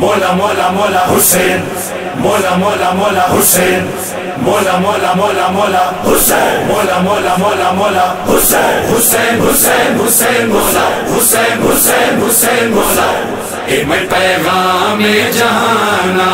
مولا مولا مولا حسین مولا مولا مولا حسین مولا مولا مولا مولا حسین مولا مولا مولا مولا حسین حسین حسین حسین مولا حسین حسین حسین مولا اے میں پیغام جہانا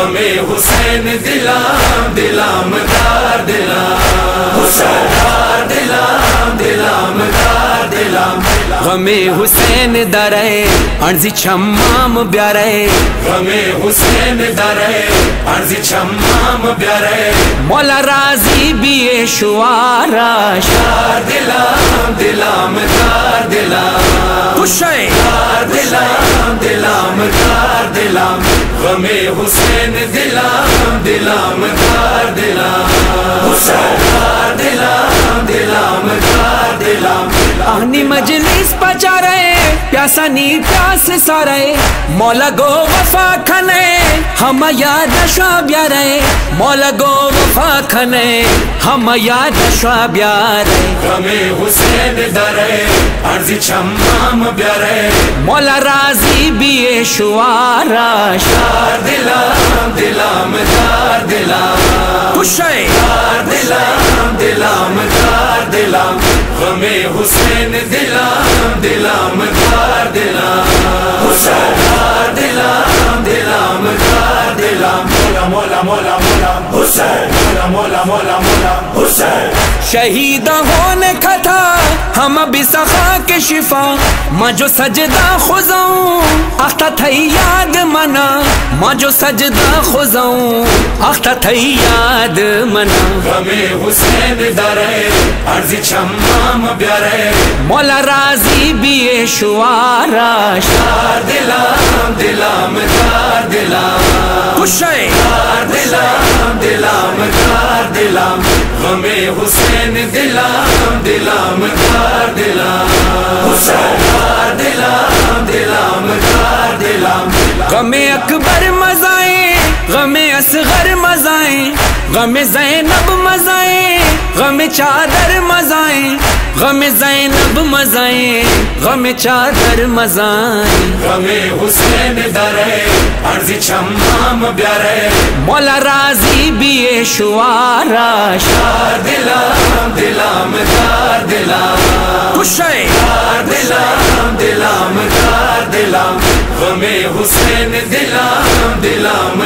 ہمیں حسین دلام دلام دار دلام حسین دلام دلام دار غم حسین درے انزی چھمام بیارے غم حسین درے ارض چھمام بیارے مولا راضی بھی شوارا دار دلام دلام دار دلام۔ خوشے دار دلام دلام دار دلام۔ غم حسین دلام دلام دار دلام۔ حسین دار دلام دلام دار دلام۔ آنی مجلس پچا رہے پیاسا نی پیاس سارے مولا گو وفا کھنے ہم یاد شوا رہے مولا گو وفا کھنے ہم یاد شوا رہے غم حسین درے ارض چھمام بیارے مولا راضی بھی شوارا دار دلام دلام دار دلام۔ خوشے دار دلام دلام دار دلام۔ غم حسین دلام دلام دار دلام حسین دلا دلام دلام دار مولا مولا مولا حسین. مولا مولا مولا مولا حسین. شہید ہونے کا تھا ہم بھی سخا کے شفا. ماں جو سجدہ خزاؤں اختہ تھئی یاد منا. ماں جو سجدہ خزاؤں اختہ تھئی یاد منا. غم حسین درے ارض چھمام بیارے مولا راضی بھی شوارا دار دلام دلام دار دلام. دار دلام دلام، کار دلام ہمیں حسین دلام دلام، کار دلام، حسین، کار دلام دلام، کار دلام ہمیں اکبر مزائیں غم زینب مزائیں غم چادر مزائیں غم زینب مزائیں غم چادر مزائیں۔ غم حسین درے ارض چھمام بیارے مولا راضی بھی شوارا دار دلام دلام دار دلام۔ خوشے دار دلام دلام دار دلام۔ غم حسین دلام دلام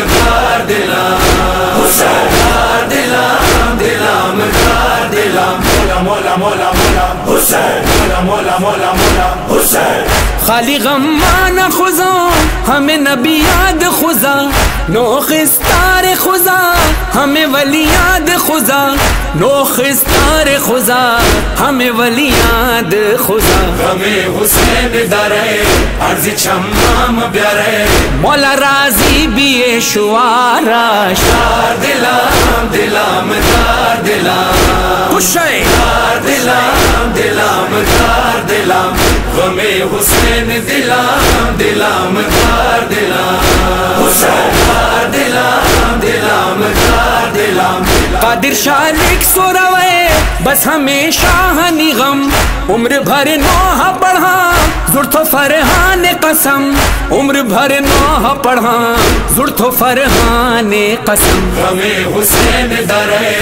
حسین مولا مولا مولا مولا حسین خالی غمان خزا ہمیں نبی یاد خزا نو خستار خزا ہمیں ولی یاد خزا نو خستار خزا ہمیں ولی یاد خزا غم حسین درے ارض چھمام بیارے مولا راضی بھی شوارا دار دلام دلام دار دلام خوشے دار دلام دلام، دار دلام، غم حسین دلام دلام، دار دلام، حسین، دار دلام دلام، دار دلام. قادر شاہ لکھ سو روے بس ہمیشہ ہنی غم، عمر بھر نوحہ پڑھا زرت و فرحان قسم عمر بھر نوح پڑھا زرتو فرحان قسم۔ غم حسین درے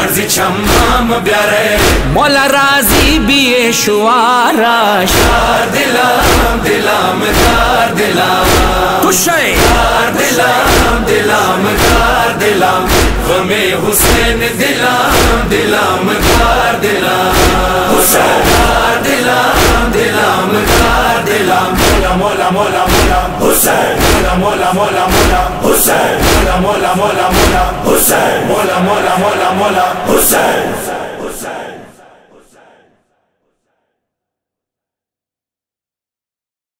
ارض چھمام بیارے مولا راضی بھی شوارا دار دلام دلام دار دلام۔ خوشے دار دلام دلام دار دلام۔ غم حسین دلام دلام دار دلام۔ حسین مولا مولا مولا حسین مولا مولا مولا مولا حسین مولا مولا مولا مولا حسین